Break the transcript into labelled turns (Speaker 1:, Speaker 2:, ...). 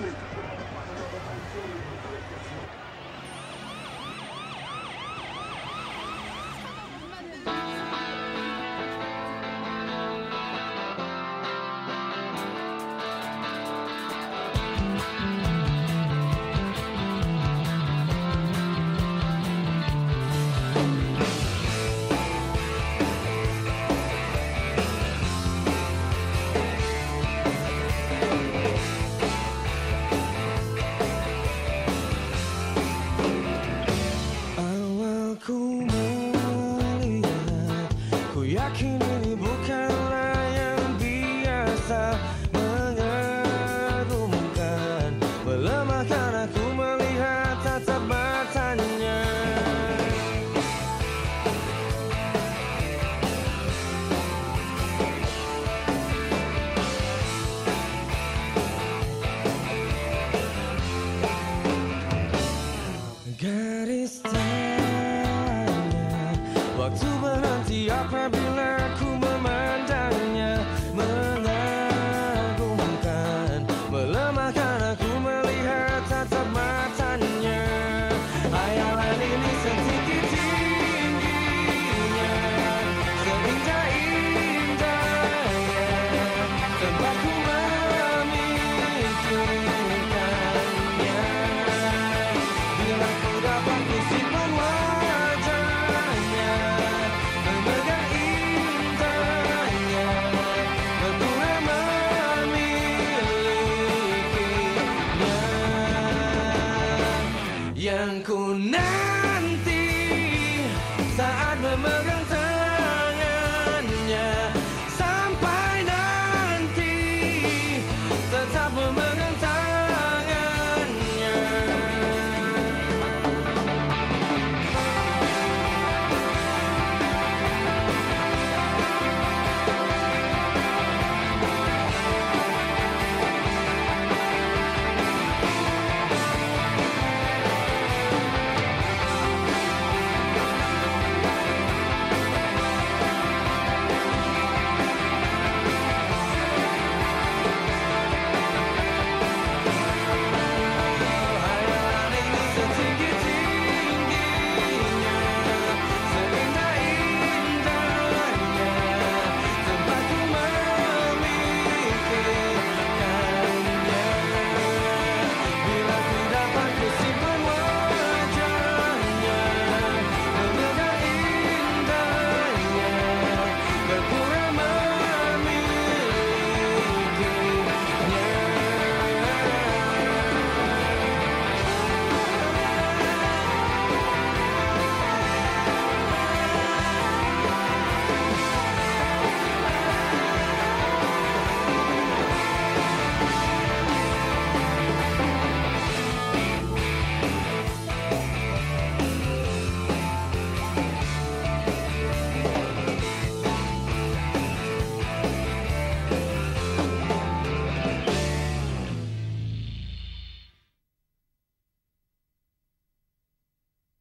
Speaker 1: moment. Kini ini bukanlah yang biasa mengagumkan Melemahkan aku melihat tatap matanya. Garis tanya Waktu setiap apabila ku memandangnya mengagumkan melemahkan aku melihat tatap matanya. Hayalan ini sedikit yang ku nanti